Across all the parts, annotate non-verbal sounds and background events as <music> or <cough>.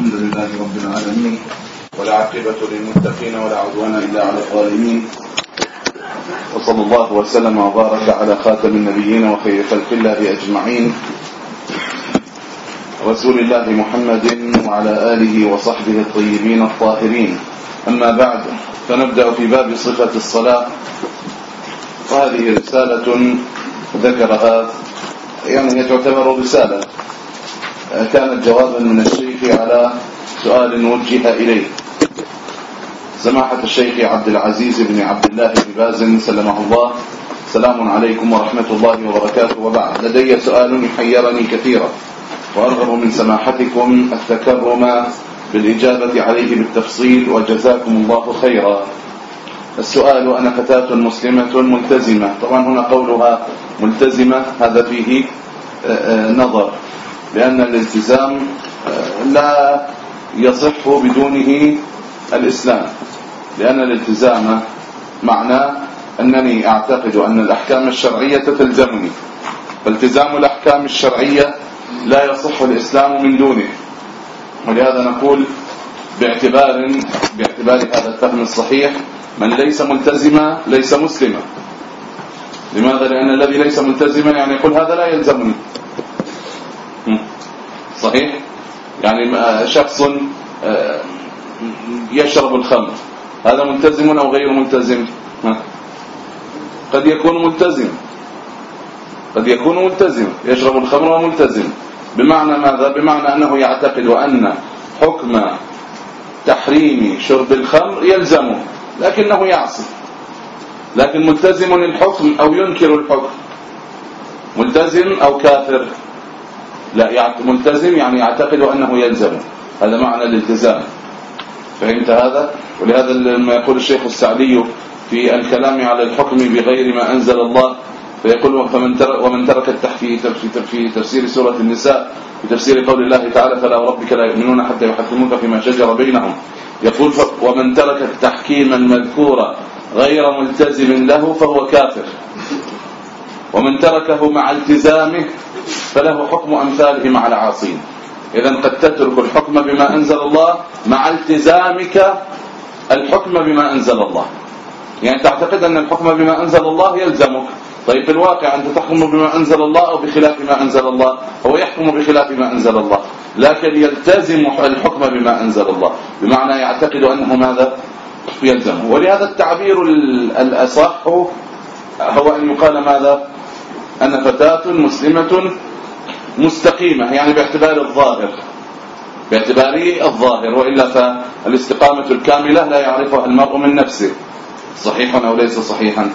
الحمد لله رب العالمين والعاقبة للمتقين ولا عدوان إلا على الظالمين. وصلى الله وسلم وبارك على خاتم النبيين وخير خلق الله أجمعين. رسول الله محمد وعلى آله وصحبه الطيبين الطاهرين. أما بعد فنبدأ في باب صفة الصلاة. وهذه رسالة ذكرها يعني هي تعتبر رسالة. كانت جوابا من الشيخ على سؤال وجه إليه. سماحة الشيخ عبد العزيز بن عبد الله بن باز سلمه الله. سلام عليكم ورحمة الله وبركاته. وبعد لدي سؤال يحيرني كثيرا وأرغب من سماحتكم التكرم بالإجابة عليه بالتفصيل وجزاكم الله خيرا. السؤال أنا فتاة مسلمة ملتزمة. طبعا هنا قولها ملتزمة هذا فيه نظر. لأن الالتزام لا يصح بدونه الإسلام لأن الالتزام معناه أنني أعتقد أن الأحكام الشرعية تلزمني. فالتزام الأحكام الشرعية لا يصح الإسلام من دونه. ولهذا نقول باعتبار باعتبار هذا الفهم الصحيح من ليس ملتزما ليس مسلما. لماذا؟ لأن الذي ليس ملتزما يعني يقول هذا لا يلزمني. صحيح؟ يعني شخص آه، يشرب الخمر. هذا ملتزم أو غير ملتزم؟ قد يكون ملتزم. قد يكون ملتزم. يشرب الخمر وملتزم. بمعنى ماذا؟ بمعنى أنه يعتقد أن حكم تحريم شرب الخمر يلزمه لكنه يعصي. لكن ملتزم الحكم أو ينكر الحكم. ملتزم أو كافر؟ لا ملتزم يعني يعتقد أنه يلزم. هذا معنى الالتزام. فهمت هذا؟ ولهذا لما يقول الشيخ السعدي في الكلام على الحكم بغير ما أنزل الله فيقول فمن ترك ومن ترك التحفيز في تفسير سورة النساء في تفسير قول الله تعالى فلا وربك لا يؤمنون حتى يحكموك فيما شجر بينهم. يقول ومن ترك التحكيم المذكور غير ملتزم له فهو كافر. ومن تركه مع التزامه فله حكم أمثاله مع العاصين إذا قد تترك الحكم بما أنزل الله مع التزامك الحكم بما أنزل الله. يعني تعتقد أن الحكم بما أنزل الله يلزمك. طيب في الواقع أنت تحكم بما أنزل الله أو بخلاف ما أنزل الله؟ هو يحكم بخلاف ما أنزل الله. لكن يلتزم الحكم بما أنزل الله. بمعنى يعتقد أنه ماذا؟ يلزمه. ولهذا التعبير الأصح هو أن يقال ماذا؟ أنا فتاة مسلمة مستقيمة يعني باعتبار الظاهر. باعتبار الظاهر وإلا فالاستقامة الكاملة لا يعرفها المرء من نفسه. صحيح أو ليس صحيحا؟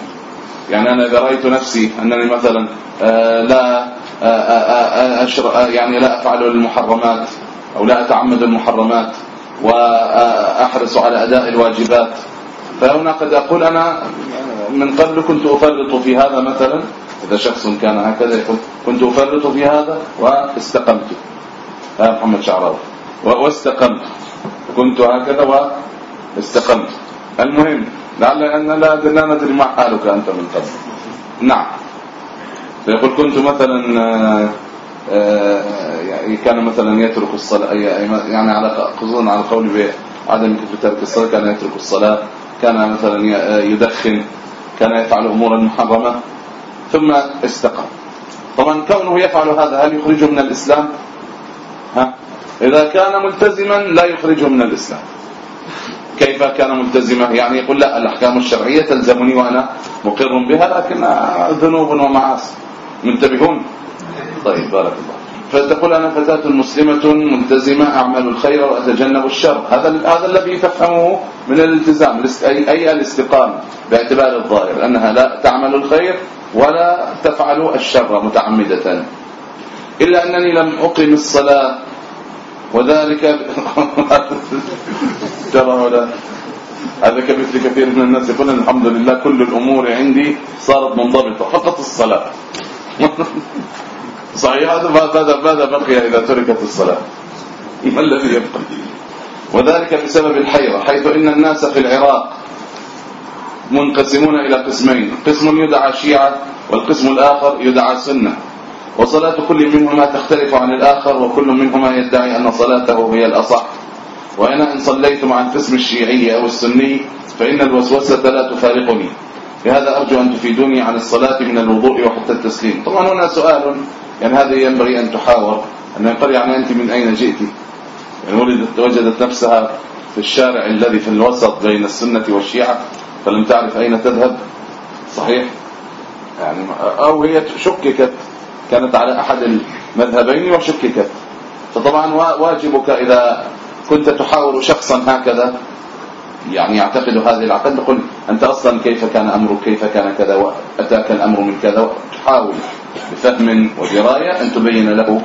يعني أنا إذا رأيت نفسي أنني مثلا آه، لا آه، آه، يعني لا أفعل المحرمات أو لا أتعمد المحرمات وأحرص على أداء الواجبات فهنا قد أقول أنا من قبل كنت أفرط في هذا مثلا؟ إذا شخص كان هكذا يقول كنت أفرط في هذا واستقمت. يا محمد شعراوي. واستقمت. كنت هكذا واستقمت. المهم لعل أن لا ندري ما حالك أنت من قبل. نعم. فيقول كنت مثلا يعني كان مثلا يترك الصلاة يعني على خصوصا على القول بعدم ترك الصلاة كان يترك الصلاة كان مثلا يدخن كان يفعل امورا محرمه ثم استقام. طبعا كونه يفعل هذا هل يخرجه من الإسلام؟ ها؟ إذا كان ملتزما لا يخرجه من الإسلام. كيف كان ملتزما؟ يعني يقول لا الأحكام الشرعية تلزمني وأنا مقر بها لكن ذنوب ومعاصي. منتبهون؟ طيب بارك الله فتقول أنا فتاة مسلمة ملتزمة أعمل الخير وأتجنب الشر. هذا هذا الذي تفهمه من الالتزام أي, أي الاستقامة؟ باعتبار الظاهر أنها لا تعمل الخير ولا تفعل الشر متعمدة. إلا أنني لم أقم الصلاة وذلك ترى <laughs> ولا هذا. كمثل كثير من الناس يقول الحمد لله كل الأمور عندي صارت منضبطة فقط الصلاة. <laughs> صحيح. هذا ماذا ماذا بقي إذا تركت الصلاة؟ ما الذي يبقى؟ وذلك بسبب الحيرة حيث إن الناس في العراق منقسمون إلى قسمين قسم يدعى شيعة والقسم الآخر يدعى سنة. وصلاة كل منهما تختلف عن الآخر وكل منهما يدعي أن صلاته هي الأصح. وأنا إن صليت مع القسم الشيعي أو السني فإن الوسوسة لا تفارقني. لهذا أرجو أن تفيدوني عن الصلاة من الوضوء وحتى التسليم. طبعا هنا سؤال يعني هذه ينبغي أن تحاور أن يقول يعني أنت من أين جئت. يعني ولدت وجدت نفسها في الشارع الذي في الوسط بين السنة والشيعة فلم تعرف أين تذهب. صحيح؟ يعني أو هي شككت كانت على أحد المذهبين وشككت. فطبعا واجبك إذا كنت تحاور شخصا هكذا يعني يعتقد هذه العقد تقول أنت أصلا كيف كان أمرك؟ كيف كان كذا؟ وأتاك الأمر من كذا؟ تحاول بفهم ودراية أن تبين له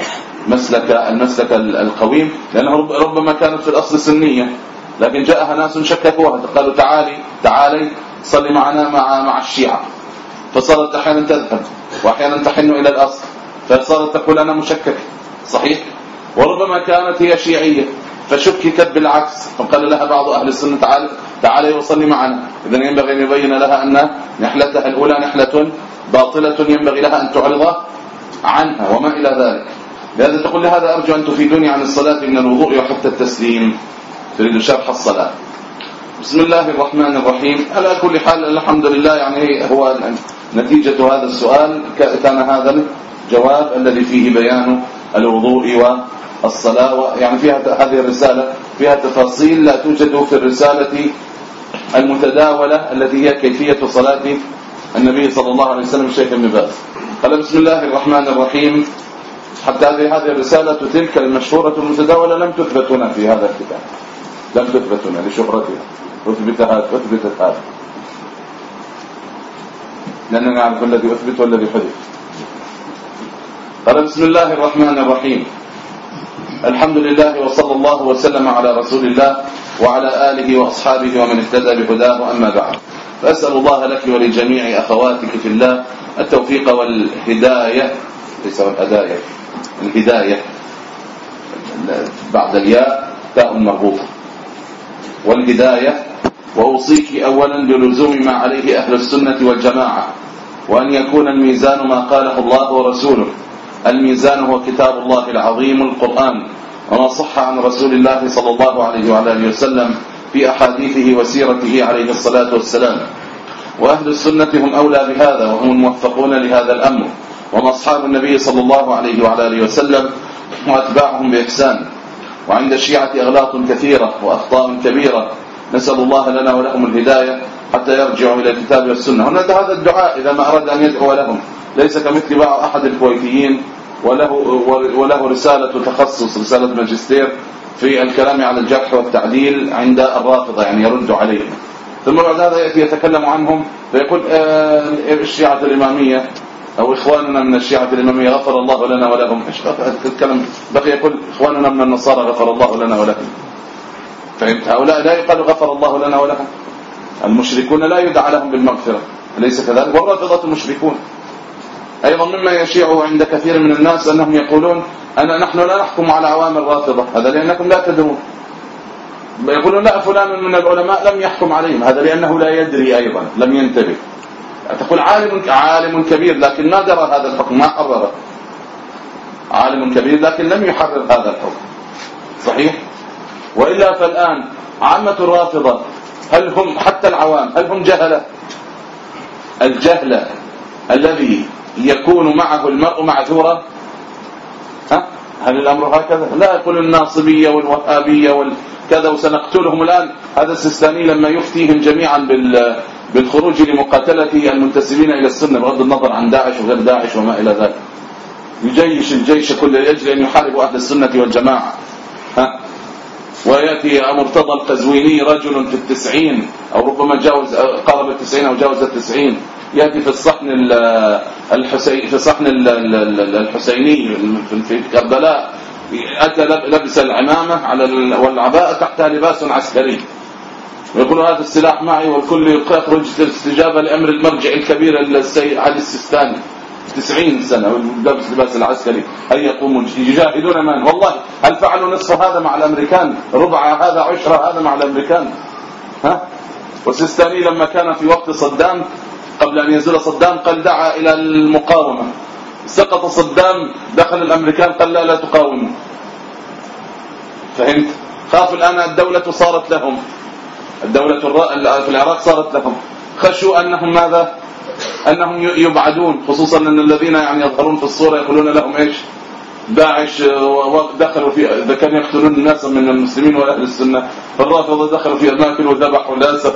مسلك المسلك القويم لأنه ربما كانت في الأصل سنية لكن جاءها ناس شككوها قالوا تعالي تعالي صلي معنا مع مع الشيعة. فصارت أحيانا تذهب واحيانا تحن إلى الأصل فصارت تقول أنا مشكك صحيح؟ وربما كانت هي شيعية. فشككت بالعكس. فقال لها بعض أهل السنة تعالى تعالي وصلي معنا. اذا ينبغي أن يبين لها أن نحلتها الأولى نحلة باطلة ينبغي لها أن تعرض عنها وما إلى ذلك. لهذا تقول لهذا أرجو أن تفيدوني عن الصلاة من الوضوء وحتى التسليم. تريد شرح الصلاة. بسم الله الرحمن الرحيم. على كل حال الحمد لله يعني هو نتيجة هذا السؤال كان هذا الجواب الذي فيه بيان الوضوء والصلاة يعني فيها هذه الرسالة فيها تفاصيل لا توجد في الرسالة المتداولة التي هي كيفية صلاة النبي صلى الله عليه وسلم الشيخ ابن باز. قال بسم الله الرحمن الرحيم. حتى هذه هذه الرسالة تلك المشهورة المتداولة لم تثبت هنا في هذا الكتاب. لم تثبت هنا لشهرتها. أثبتها أثبتت هذا لأننا نعرف الذي أثبت والذي حدث. قال بسم الله الرحمن الرحيم. الحمد لله وصلى الله وسلم على رسول الله وعلى آله وأصحابه ومن اهتدى بهداه أما بعد. فأسأل الله لك ولجميع أخواتك في الله التوفيق والهداية. ليس والهداية الهداية. بعد الياء تاء مربوطة. والهداية وأوصيك أولا بلزوم ما عليه أهل السنة والجماعة وأن يكون الميزان ما قاله الله ورسوله. الميزان هو كتاب الله العظيم القرآن وما صح عن رسول الله صلى الله عليه وعلى آله وسلم في أحاديثه وسيرته عليه الصلاة والسلام. وأهل السنة هم أولى بهذا وهم الموفقون لهذا الأمر. وما أصحاب النبي صلى الله عليه وعلى آله وسلم وأتباعهم بإحسان. وعند الشيعة أغلاط كثيرة وأخطاء كبيرة. نسأل الله لنا ولهم الهداية حتى يرجعوا إلى الكتاب والسنة. هنا هذا الدعاء إذا ما أراد أن يدعو لهم. ليس كمثل بعض أحد الكويتيين وله, وله رسالة تخصص رسالة ماجستير في الكلام على الجرح والتعديل عند الرافضة يعني يرد عليهم. ثم بعد هذا يأتي يتكلم عنهم فيقول آه الشيعة الإمامية أو إخواننا من الشيعة الإمامية غفر الله لنا ولهم. إيش بقي يقول إخواننا من النصارى غفر الله لنا ولهم فهمت هؤلاء لا يقال غفر الله لنا ولهم المشركون لا يدعى لهم بالمغفرة أليس كذلك؟ والرافضة المشركون؟ أيضا مما يشيع عند كثير من الناس أنهم يقولون أنا نحن لا نحكم على عوام الرافضة هذا لأنكم لا تدرون يقولون لا فلان من العلماء لم يحكم عليهم هذا لأنه لا يدري أيضا لم ينتبه. تقول عالم عالم كبير لكن ما درى هذا الحكم ما حرره. عالم كبير لكن لم يحرر هذا الحكم. صحيح؟ وإلا فالآن عامة الرافضة هل هم حتى العوام هل هم جهلة؟ الجهل الذي يكون معه المرء معذورا؟ ها؟ هل الأمر هكذا؟ لا يقول الناصبية والوهابية والكذا وسنقتلهم الآن. هذا السيستاني لما يفتيهم جميعا بال بالخروج لمقاتلة المنتسبين إلى السنة بغض النظر عن داعش وغير داعش وما إلى ذلك. يجيش الجيش كل أجل أن يحارب أهل السنة والجماعة. ها ويأتي مرتضى القزويني رجل في التسعين أو ربما جاوز قارب التسعين أو جاوز التسعين. يأتي في الصحن الحسين في الصحن الحسيني في كربلاء. أتى لبس العمامة على والعباءة تحتها لباس عسكري. ويقول هذا السلاح معي والكل يخرج استجابة لأمر المرجع الكبير السيد علي السيستاني 90 سنة لابس لباس العسكري هل يقومون يجاهدون من؟ والله هل فعلوا نصف هذا مع الأمريكان؟ ربع هذا عشرة هذا مع الأمريكان؟ ها؟ والسيستاني لما كان في وقت صدام قبل أن ينزل صدام قال دعا إلى المقاومة. سقط صدام دخل الأمريكان قال لا لا تقاوموا. فهمت؟ خافوا الآن الدولة صارت لهم. الدولة في العراق صارت لهم. خشوا أنهم ماذا؟ أنهم يبعدون خصوصا أن الذين يعني يظهرون في الصورة يقولون لهم إيش؟ داعش دخلوا في إذا كانوا يقتلون الناس من المسلمين وأهل السنة فالرافضه دخلوا في أماكن وذبحوا ناس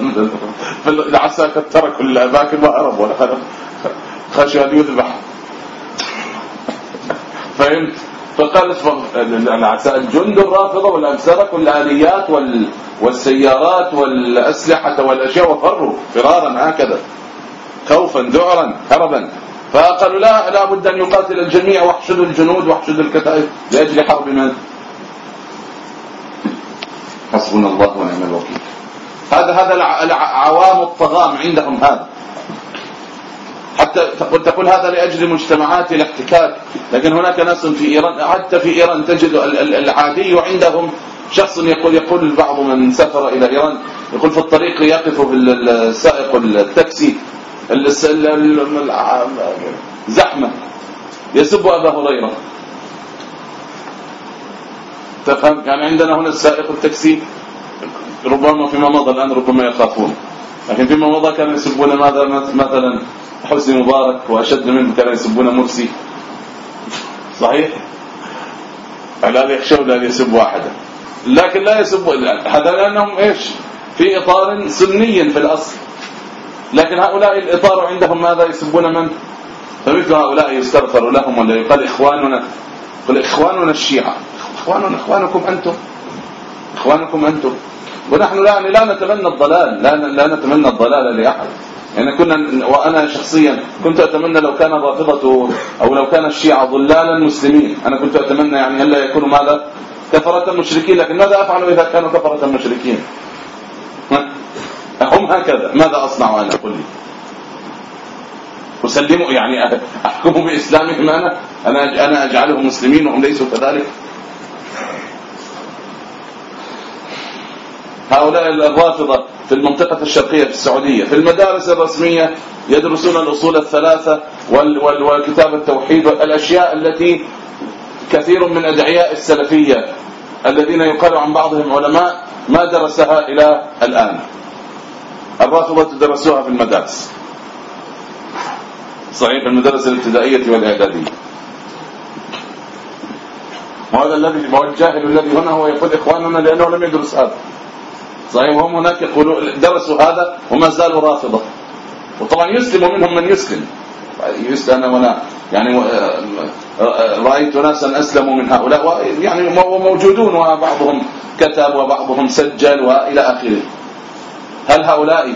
<laughs> العساكر تركوا الأماكن وهربوا خشوا ان يذبح. فهمت؟ فقال الجند الرافضة والامسره والاليات والسيارات والأسلحة والأشياء وفروا فرارا هكذا. خوفا ذعرا هربا. فقالوا لا لا بد أن يقاتل الجميع واحشدوا الجنود واحشدوا الكتائب لأجل حرب من حسبنا الله ونعم الوكيل. هذا هذا عوام الطغام عندهم هذا. حتى تقول تقول هذا لأجل مجتمعات الاحتكاك. لكن هناك ناس في إيران حتى في إيران تجد العادي عندهم شخص يقول يقول بعض من سافر إلى إيران يقول في الطريق يقف السائق التاكسي. زحمة. يسب أبا هريرة. تفهم؟ يعني عندنا هنا السائق التاكسي. ربما فيما مضى الآن ربما يخافون. لكن فيما مضى كانوا يسبون ماذا مثلا حسني مبارك وأشد منه كانوا يسبون مرسي. صحيح؟ لا يخشون أن يسبوا أحدا. لكن لا يسبوا هذا لأنهم إيش؟ في إطار سني في الأصل. لكن هؤلاء الإطار عندهم ماذا يسبون من؟ فمثل هؤلاء يستغفر لهم ولا يقال إخواننا. قل إخواننا الشيعة. إخواننا إخوانكم أنتم. إخوانكم أنتم. ونحن لا يعني لا نتمنى الضلال. لا لا نتمنى الضلال لأحد. يعني كنا وأنا شخصيا كنت أتمنى لو كان الرافضة أو لو كان الشيعة ضلالا مسلمين. أنا كنت أتمنى يعني الا يكونوا ماذا؟ كفرة مشركين. لكن ماذا أفعل إذا كانوا كفرة مشركين؟ هم هكذا. ماذا أصنع أنا؟ قل لي. أسلم يعني أحكم بإسلامهم أنا أنا أنا أجعلهم مسلمين وهم ليسوا كذلك. هؤلاء الرافضة في المنطقة الشرقية في السعودية في المدارس الرسمية يدرسون الأصول الثلاثة والكتاب التوحيد والأشياء التي كثير من أدعياء السلفية الذين يقال عن بعضهم علماء ما درسها إلى الآن. الرافضة درسوها في المدارس. صحيح المدارس الابتدائية والإعدادية. وهذا الذي هو الجاهل الذي هنا هو يقول إخواننا لأنه لم يدرس هذا. صحيح وهم هناك يقولون درسوا هذا وما زالوا رافضة. وطبعا يسلم منهم من يسلم. يسلم وأنا. يعني رأيت ناسا أسلموا من هؤلاء. يعني وموجودون وبعضهم كتب وبعضهم سجل وإلى آخره. هل هؤلاء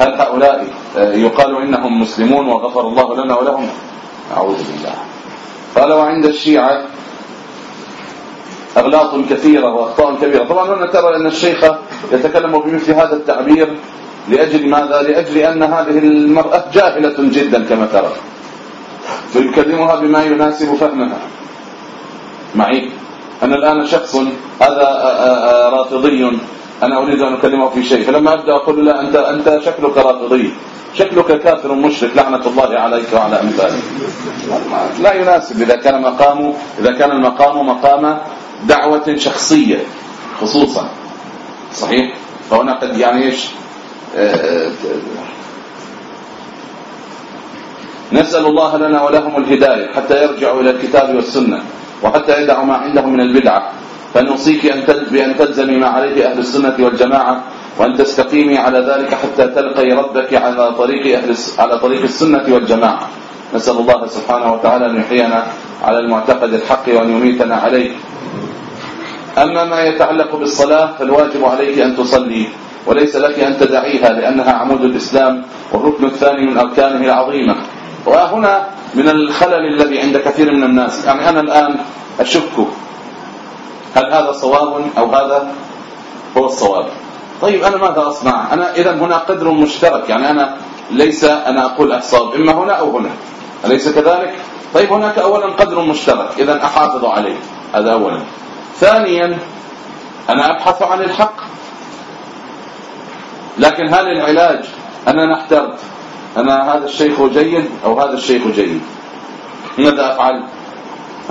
هل هؤلاء آه، يقال إنهم مسلمون وغفر الله لنا ولهم؟ أعوذ بالله. قال وعند الشيعة أغلاط كثيرة وأخطاء كبيرة. طبعا هنا ترى أن الشيخ يتكلم بمثل هذا التعبير لأجل ماذا؟ لأجل أن هذه المرأة جاهلة جدا كما ترى. فيكلمها بما يناسب فهمها. معي. أنا الآن شخص هذا آه، آه، رافضي. أنا أريد أن أكلمه في شيء. فلما أبدأ أقول له أنت أنت شكلك رافضي شكلك كافر مشرك. لعنة الله عليك وعلى أمثالك لا يناسب. إذا كان مقامه إذا كان المقام مقام دعوة شخصية خصوصا. صحيح؟ فهنا قد يعني إيش؟ آه، نسأل الله لنا ولهم الهداية حتى يرجعوا إلى الكتاب والسنة وحتى يدعوا ما عندهم من البدعة. فنوصيك أن بأن تلزمي ما عليه أهل السنة والجماعة وأن تستقيمي على ذلك حتى تلقي ربك على طريق أهل على طريق السنة والجماعة. نسأل الله سبحانه وتعالى أن يحيينا على المعتقد الحق وأن يميتنا عليه. أما ما يتعلق بالصلاة فالواجب عليك أن تصلي وليس لك أن تدعيها لأنها عمود الإسلام والركن الثاني من أركانه العظيمة. وهنا من الخلل الذي عند كثير من الناس يعني أنا الآن أشك هل هذا صواب أو هذا هو الصواب؟ طيب أنا ماذا أصنع؟ أنا إذا هنا قدر مشترك يعني أنا ليس أنا أقول أحصاب إما هنا أو هنا أليس كذلك؟ طيب هناك أولا قدر مشترك إذا أحافظ عليه هذا أولا. ثانيا أنا أبحث عن الحق لكن هل العلاج أنا نحترت أنا هذا الشيخ جيد أو هذا الشيخ جيد؟ ماذا أفعل؟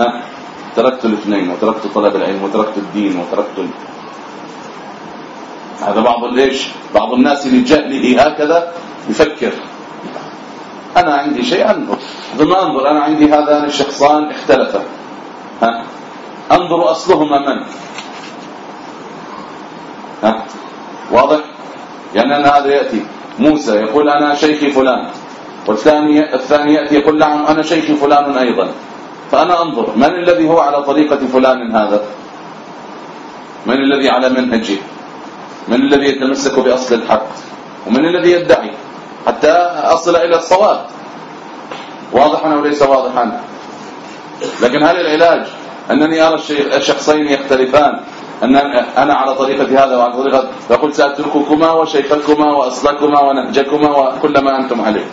ها؟ تركت الاثنين وتركت طلب العلم وتركت الدين وتركت ال... هذا بعض ليش؟ بعض الناس لجهله هكذا يفكر. أنا عندي شيء أنظر. ثم أنظر أنا عندي هذان الشخصان اختلفا ها؟ أنظر أصلهما من؟ ها؟ واضح؟ يعني أنا هذا يأتي. موسى يقول أنا شيخي فلان والثاني الثاني يأتي يقول نعم أنا شيخي فلان أيضا. فأنا أنظر من الذي هو على طريقة فلان هذا؟ من الذي على منهجه؟ من الذي يتمسك بأصل الحق؟ ومن الذي يدعي؟ حتى أصل إلى الصواب. واضحا أو ليس واضحا؟ لكن هل العلاج أنني أرى الشخصين يختلفان؟ أن أنا على طريقة هذا وعلى طريقة فقلت سأترككما وشيخكما وأصلكما ونهجكما وكل ما أنتم عليه.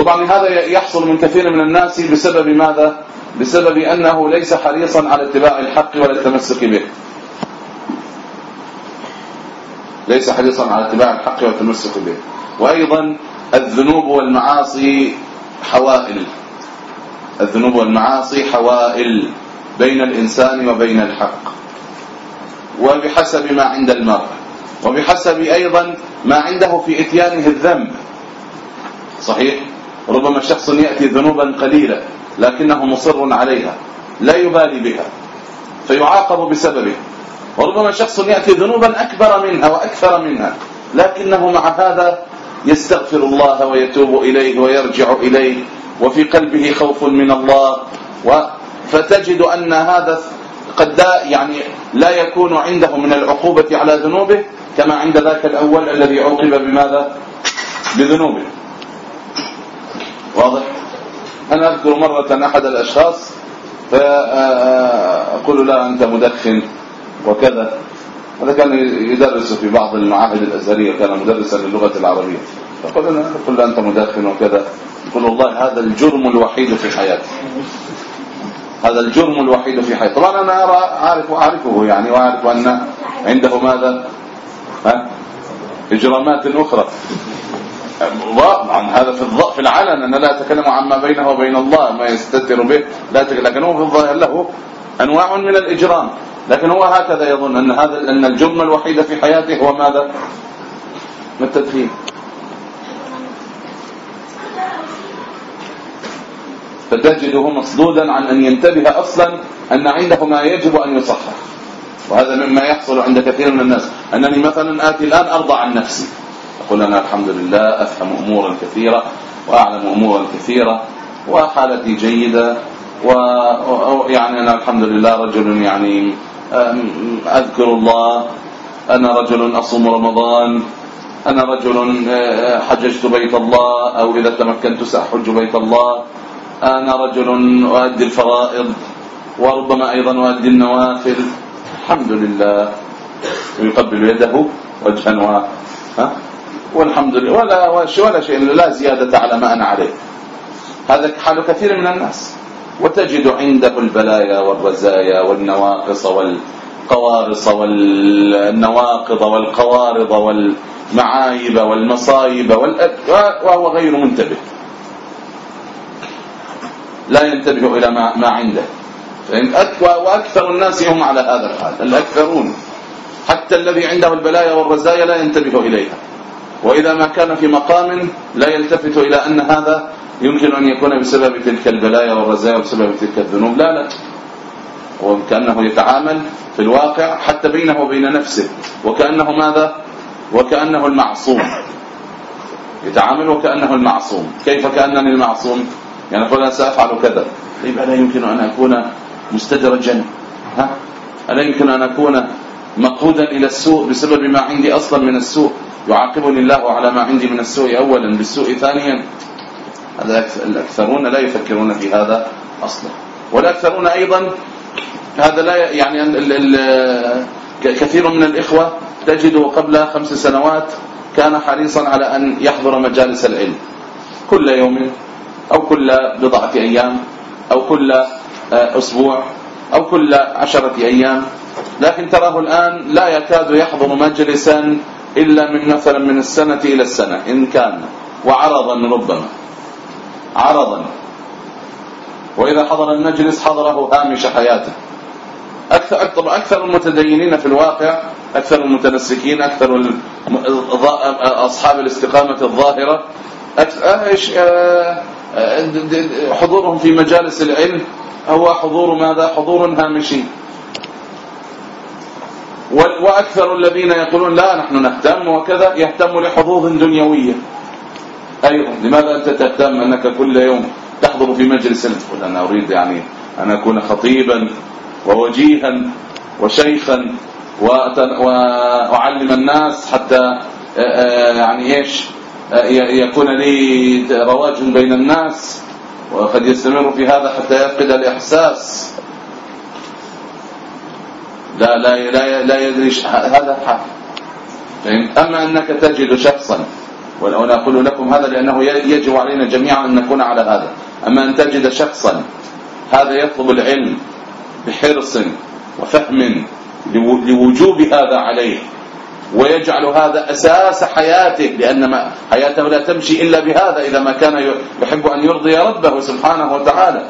طبعا هذا يحصل من كثير من الناس بسبب ماذا؟ بسبب أنه ليس حريصا على اتباع الحق ولا التمسك به. ليس حريصا على اتباع الحق والتمسك به. وأيضا الذنوب والمعاصي حوائل. الذنوب والمعاصي حوائل بين الإنسان وبين الحق. وبحسب ما عند المرء. وبحسب أيضا ما عنده في إتيانه الذنب. صحيح؟ ربما شخص يأتي ذنوبا قليلة لكنه مصر عليها لا يبالي بها فيعاقب بسببه. وربما شخص يأتي ذنوبا أكبر منها وأكثر منها لكنه مع هذا يستغفر الله ويتوب إليه ويرجع إليه وفي قلبه خوف من الله. فتجد أن هذا قد يعني لا يكون عنده من العقوبة على ذنوبه كما عند ذاك الأول الذي عوقب بماذا؟ بذنوبه. واضح؟ أنا أذكر مرة أحد الأشخاص فأقول له أنت مدخن وكذا. هذا كان يدرس في بعض المعاهد الأزهرية كان مدرسا للغة العربية. فقل له قل له أنت مدخن وكذا. يقول والله هذا الجرم الوحيد في حياتي. هذا الجرم الوحيد في حياتي. طبعا أنا أرى عارف أعرفه يعني وأعرف أن عنده ماذا؟ ها؟ إجرامات أخرى. طبعا هذا في الض... في العلن أنا لا اتكلم عما بينه وبين الله ما يستتر به. لا لكن هو في الظاهر له أنواع من الإجرام. لكن هو هكذا يظن أن هذا أن الجرم الوحيد في حياته هو ماذا؟ التدخين. فتجده مصدودا عن أن ينتبه أصلا أن عنده ما يجب أن يصحح. وهذا مما يحصل عند كثير من الناس. أنني مثلا آتي الآن أرضى عن نفسي. أقول أنا الحمد لله أفهم أمورا كثيرة وأعلم أمورا كثيرة وحالتي جيدة ويعني أنا الحمد لله رجل يعني أذكر الله أنا رجل أصوم رمضان أنا رجل آه، حججت بيت الله أو إذا تمكنت سأحج بيت الله أنا رجل أؤدي الفرائض وربما أيضا أؤدي النوافل. الحمد لله. ويقبل يده وجها و ها؟ والحمد لله. ولا ولا شيء لا زيادة على ما أنا عليه. هذا حال كثير من الناس. وتجد عنده البلايا والرزايا والنواقص والقوارص والنواقض والقوارض والمعايب والمصايب وهو غير منتبه. لا ينتبه إلى ما, ما عنده. وأكثر الناس هم على هذا الحال. الأكثرون. حتى الذي عنده البلايا والرزايا لا ينتبه إليها. وإذا ما كان في مقام لا يلتفت إلى أن هذا يمكن أن يكون بسبب تلك البلايا والرزايا وبسبب تلك الذنوب. لا لا. وكأنه يتعامل في الواقع حتى بينه وبين نفسه. وكأنه ماذا؟ وكأنه المعصوم. يتعامل وكأنه المعصوم. كيف كأنني المعصوم؟ يعني أقول أنا سأفعل كذا. طيب ألا يمكن أن أكون مستدرجا؟ ها؟ ألا يمكن أن أكون مقودا إلى السوء بسبب ما عندي أصلا من السوء؟ يعاقبني الله على ما عندي من السوء أولا بالسوء ثانيا. هذا الأكثرون لا يفكرون في هذا أصلا. والأكثرون أيضا هذا لا يعني كثير من الإخوة تجده قبل خمس سنوات كان حريصا على أن يحضر مجالس العلم. كل يوم أو كل بضعة أيام أو كل آه، أسبوع أو كل عشرة أيام. لكن تراه الآن لا يكاد يحضر مجلسا إلا من مثلا من السنة إلى السنة إن كان. وعرضا ربما. عرضا. وإذا حضر المجلس حضره هامش حياته. أكثر طبعا أكثر المتدينين في الواقع أكثر المتنسكين أكثر أصحاب الاستقامة الظاهرة آه، آه، حضورهم في مجالس العلم هو حضور ماذا؟ حضور هامشي. وأكثر الذين يقولون لا نحن نهتم وكذا يهتم لحظوظ دنيوية. أيضا لماذا أنت تهتم أنك كل يوم تحضر في مجلس؟ تقول أنا أريد يعني أن أكون خطيبا ووجيها وشيخا وأعلم الناس حتى آه، آه، يعني إيش آه، يكون لي رواج بين الناس. وقد يستمر في هذا حتى يفقد الإحساس. لا لا لا, لا يدري هذا حال أما أنك تجد شخصا وأنا أقول لكم هذا لأنه يجب علينا جميعا أن نكون على هذا. أما أن تجد شخصا هذا يطلب العلم بحرص وفهم لوجوب هذا عليه ويجعل هذا أساس حياته ما حياته لا تمشي إلا بهذا إذا ما كان يحب أن يرضي ربه سبحانه وتعالى.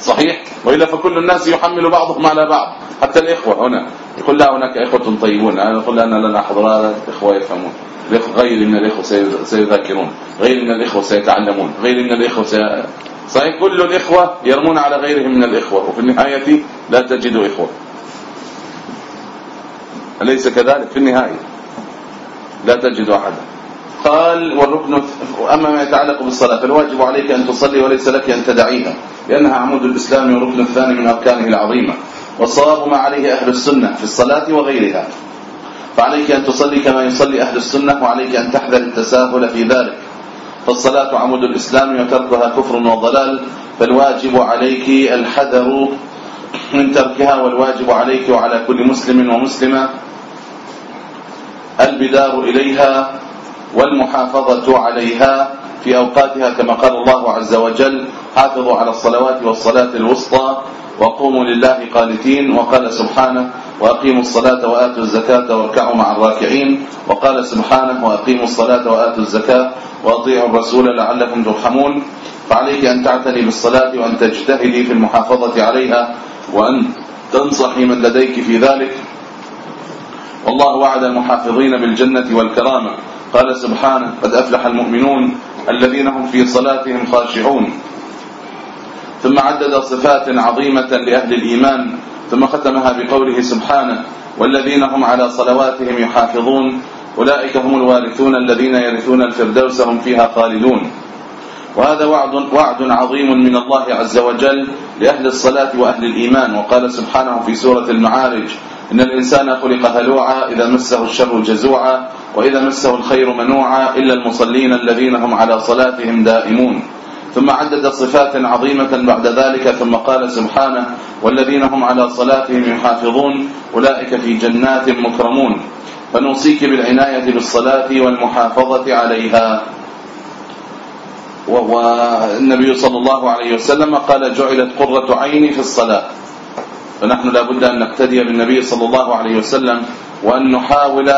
صحيح. وإلا فكل الناس يحمل بعضهم على بعض. حتى الإخوة هنا. يقول لا هناك إخوة طيبون. أنا أقول أنا لن أحضر هذا الإخوة يفهمون. غيري من الإخوة سيذاكرون. غيري من الإخوة سيتعلمون. غيري من الإخوة سي... صحيح كل الإخوة يرمون على غيرهم من الإخوة. وفي النهاية لا تجد إخوة. أليس كذلك؟ في النهاية لا تجد أحدا. قال والركن أما ما يتعلق بالصلاة فالواجب عليك أن تصلي وليس لك أن تدعيها لأنها عمود الإسلام والركن الثاني من أركانه العظيمة والصواب ما عليه أهل السنة في الصلاة وغيرها. فعليك أن تصلي كما يصلي أهل السنة وعليك أن تحذر التساهل في ذلك. فالصلاة عمود الإسلام وتركها كفر وضلال فالواجب عليك الحذر من تركها والواجب عليك وعلى كل مسلم ومسلمة البدار إليها والمحافظة عليها في أوقاتها كما قال الله عز وجل حافظوا على الصلوات والصلاة الوسطى وقوموا لله قانتين وقال سبحانه وأقيموا الصلاة وآتوا الزكاة واركعوا مع الراكعين وقال سبحانه وأقيموا الصلاة وآتوا الزكاة وأطيعوا الرسول لعلكم ترحمون فعليك أن تعتني بالصلاة وأن تجتهدي في المحافظة عليها وأن تنصحي من لديك في ذلك. والله وعد المحافظين بالجنة والكرامة. قال سبحانه قد أفلح المؤمنون الذين هم في صلاتهم خاشعون. ثم عدد صفات عظيمة لأهل الإيمان ثم ختمها بقوله سبحانه والذين هم على صلواتهم يحافظون أولئك هم الوارثون الذين يرثون الفردوس هم فيها خالدون. وهذا وعد, وعد عظيم من الله عز وجل لأهل الصلاة وأهل الإيمان. وقال سبحانه في سورة المعارج إن الإنسان خلق هلوعا إذا مسه الشر جزوعا وإذا مسه الخير منوعا إلا المصلين الذين هم على صلاتهم دائمون. ثم عدد صفات عظيمة بعد ذلك ثم قال سبحانه والذين هم على صلاتهم يحافظون أولئك في جنات مكرمون. فنوصيك بالعناية بالصلاة والمحافظة عليها. والنبي صلى الله عليه وسلم قال جعلت قرة عيني في الصلاة. فنحن لا بد أن نقتدي بالنبي صلى الله عليه وسلم وأن نحاول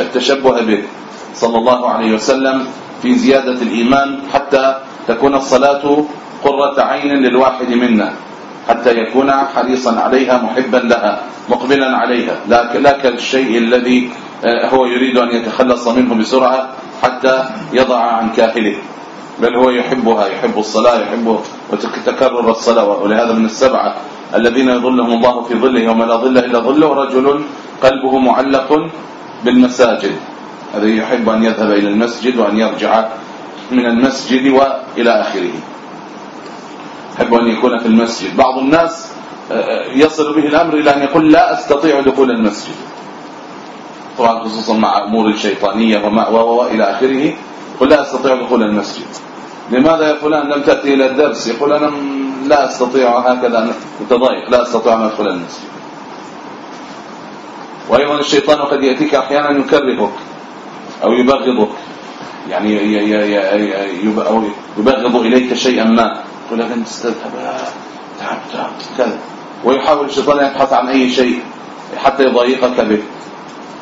التشبه به صلى الله عليه وسلم في زيادة الإيمان حتى تكون الصلاة قرة عين للواحد منا حتى يكون حريصا عليها محبا لها مقبلا عليها. لا كالشيء الذي آه، هو يريد أن يتخلص منه بسرعة حتى يضع عن كاهله. بل هو يحبها يحب الصلاة يحب وتكرر الصلاة ولهذا من السبعة الذين يظلهم الله في ظله يوم لا ظل إلا ظله رجل قلبه معلق بالمساجد. هذا يحب أن يذهب إلى المسجد وأن يرجع من المسجد وإلى آخره. يحب أن يكون في المسجد. بعض الناس آه، يصل به الأمر إلى أن يقول لا أستطيع دخول المسجد. طبعا خصوصا مع أمور شيطانية وما وإلى آخره يقول لا أستطيع دخول المسجد. لماذا يا فلان لم تأتي إلى الدرس؟ يقول أنا لا أستطيع هكذا متضايق لا أستطيع أن أدخل المسجد وأيضا الشيطان قد يأتيك أحيانا يكرهك أو يبغضك. يعني يبغض إليك شيئا ما. يقول لك أنت تذهب تعب تعب كذا. ويحاول الشيطان يبحث عن أي شيء حتى يضايقك به.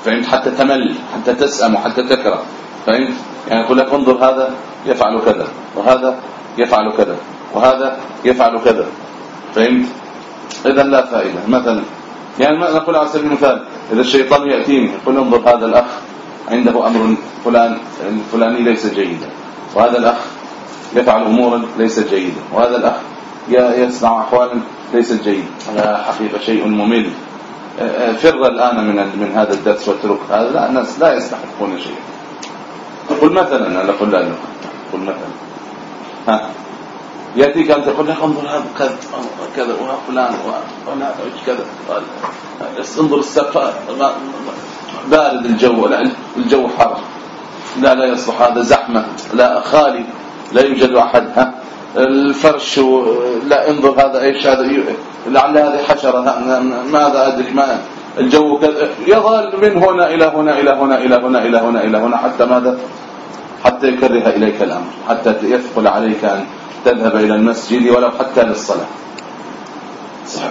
فهمت؟ حتى تمل حتى تسأم وحتى تكره. فهمت؟ يعني يقول لك انظر هذا يفعل كذا وهذا يفعل كذا. وهذا يفعل كذا. فهمت؟ إذا لا فائدة. مثلا يعني ما نقول على سبيل المثال إذا الشيطان يأتيني يقول انظر هذا الأخ عنده أمر فلان الفلاني ليس جيدا. وهذا الأخ يفعل امورا ليست جيده وهذا الأخ يصنع احوالا ليست جيده هذا حقيقة شيء ممل. فر الآن من من هذا الدرس واترك هذا. لا الناس لا يستحقون شيئا أقول مثلا أنا أقول لا أقول مثلا. ها؟ ياتيك انت تقول لك انظر هذا كذا كذا وفلان وهذا كذا. انظر السقف بارد الجو الجو حار لا لا يصلح هذا زحمة لا خالي لا يوجد أحد ها. الفرش لا انظر هذا إيش هذا لعل هذه حشرة ماذا أدري ما الجو كذا يظل من هنا إلى هنا إلى هنا إلى هنا إلى هنا إلى هنا حتى ماذا؟ حتى يكره إليك الأمر حتى يثقل عليك أن تذهب إلى المسجد ولو حتى للصلاة.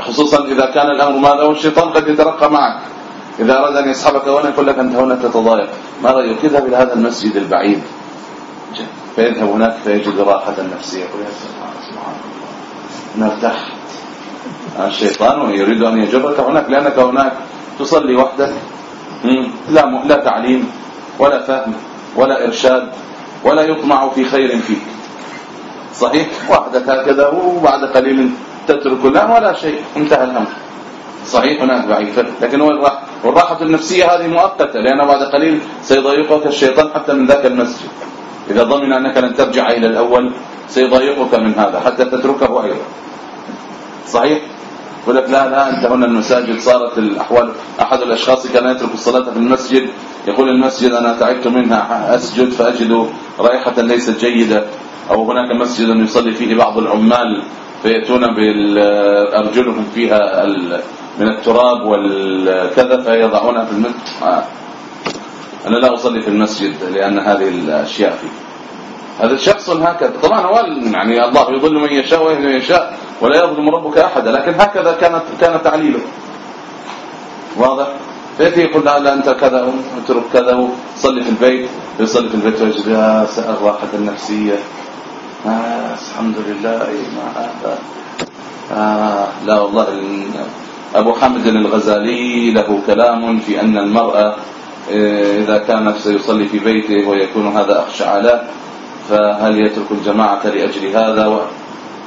خصوصا إذا كان الأمر ماذا؟ والشيطان قد يترقى معك. إذا أراد أن يسحبك هنا يقول لك أنت هنا تتضايق ما رأيك؟ اذهب إلى هذا المسجد البعيد. فيذهب هناك فيجد راحة نفسية. يقول يا سبحان الله. ارتحت الشيطان يريد أن يجرك هناك لأنك هناك تصلي وحدك. لا لا تعليم ولا فهم ولا إرشاد ولا يطمع في خير فيك. صحيح. وحدك هكذا وبعد قليل تترك الآن ولا شيء انتهى الأمر. صحيح هناك بعيد. لكن هو الراحة والراحة النفسية هذه مؤقتة لأن بعد قليل سيضيقك الشيطان حتى من ذاك المسجد. إذا ضمن أنك لن ترجع إلى الأول سيضايقك من هذا حتى تتركه أيضا. صحيح؟ يقول لك لا لا أنت هنا المساجد صارت الأحوال. أحد الأشخاص كان يترك الصلاة في المسجد يقول المسجد أنا تعبت منها أسجد فأجد رائحة ليست جيدة. أو هناك مسجد يصلي فيه بعض العمال فيأتون بأرجلهم فيها من التراب والكذا فيضعونها في المسجد آه. أنا لا أصلي في المسجد لأن هذه الأشياء فيه. هذا الشخص هكذا. طبعا هو يعني الله يضل من يشاء ويهدي من يشاء ولا يظلم ربك أحدا لكن هكذا كانت كان تعليله. واضح؟ فيأتي يقول لا, لا أنت كذا اترك كذا صلي في البيت. يصلي في البيت ويجد يا الراحه النفسية. الحمد لله ما هذا آه لا والله أبو حامد الغزالي له كلام في أن المرأة إيه، إذا كان سيصلي في بيته ويكون هذا أخشع له فهل يترك الجماعة لأجل هذا؟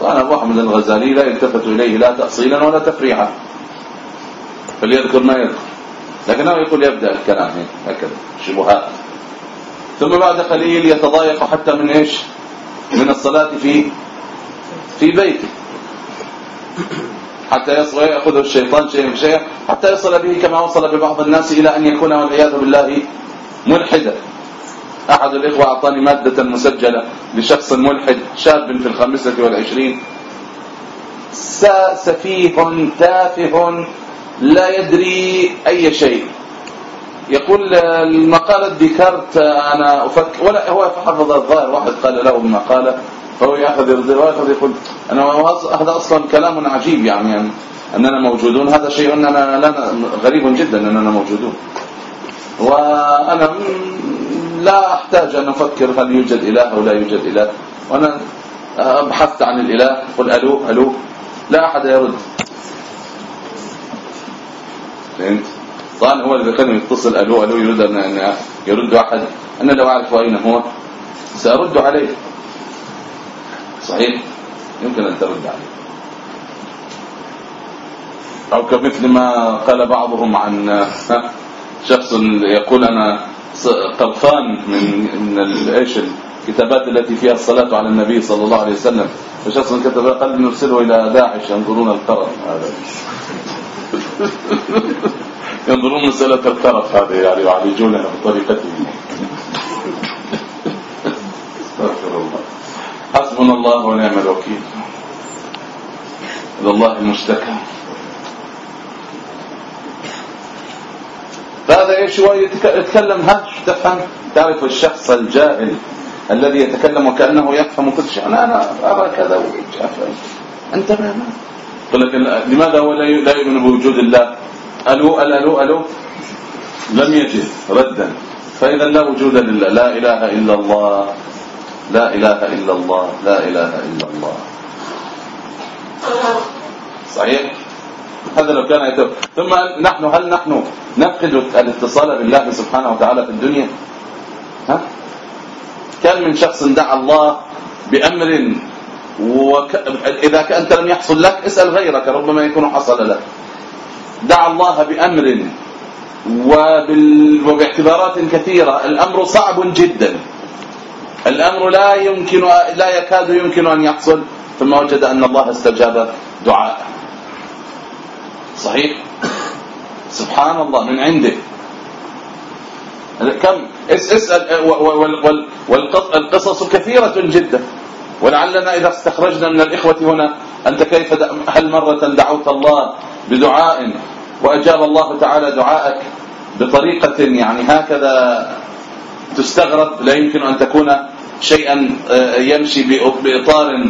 وأنا أبو أحمد الغزالي لا يلتفت إليه لا تأصيلا ولا تفريعا فليذكر ما يذكر. لكنه يقول يبدأ الكلام هكذا شبهات. ثم بعد قليل يتضايق حتى من إيش؟ من الصلاة في في بيته. حتى يصل ياخذه الشيطان شيئا فشيئا حتى يصل به كما وصل ببعض الناس إلى أن يكون والعياذ بالله ملحدا. أحد الإخوة أعطاني مادة مسجلة لشخص ملحد شاب في الخامسة والعشرين. سفيه تافه لا يدري أي شيء. يقول المقالة ديكارت أنا أفكر ولا هو حفظ الظاهر واحد قال له المقالة فهو يرضي وياخذ يقول أنا هذا أصلا كلام عجيب يعني, أننا موجودون هذا شيء أننا لنا غريب جدا أننا موجودون. وأنا لا أحتاج أن أفكر هل يوجد إله أو لا يوجد إله. وأنا بحثت عن الإله قل ألو ألو. لا أحد يرد. فهمت؟ طبعا هو اللي كان يتصل ألو ألو يريد ان يرد أحد. أنا لو أعرف أين هو. سأرد عليه. صحيح؟ يمكن أن ترد عليه. أو كمثل ما قال بعضهم عن شخص يقول أنا قرفان من من إيش الكتابات التي فيها الصلاة على النبي صلى الله عليه وسلم. فشخص كتب قال نرسله إلى داعش ينظرون القرف هذا. <laughs> ينظرون مسألة القرف هذه يعني يعالجونها بطريقتهم استغفر الله. حسبنا الله ونعم الوكيل. إلى الله المشتكى فهذا إيش هو؟ يتكلم ها تفهم تعرف الشخص الجاهل الذي يتكلم وكأنه يفهم كل شيء. أنا أنا أرى كذا أنت ما لماذا هو لا يؤمن بوجود الله؟ ألو ألو ألو لم يجد ردا. فإذا لا وجود لله. لا إله إلا الله. لا إله إلا الله. لا إله إلا الله. صحيح؟ هذا لو كان يتوب. ثم نحن هل نحن نفقد الاتصال بالله سبحانه وتعالى في الدنيا؟ ها؟ كم من شخص دعا الله بأمر وك... إذا أنت لم يحصل لك اسأل غيرك ربما يكون حصل لك. دعا الله بأمر. وباعتبارات كثيرة. الأمر صعب جدا. الأمر لا يمكن لا يكاد يمكن أن يحصل. ثم وجد أن الله استجاب دعاءه. صحيح؟ سبحان الله من عنده. كم؟ اسأل والقصص كثيرة جدا. ولعلنا إذا استخرجنا من الإخوة هنا أنت كيف هل مرة دعوت الله بدعاء وأجاب الله تعالى دعاءك بطريقة يعني هكذا تستغرب لا يمكن أن تكون شيئا آه، يمشي بإطار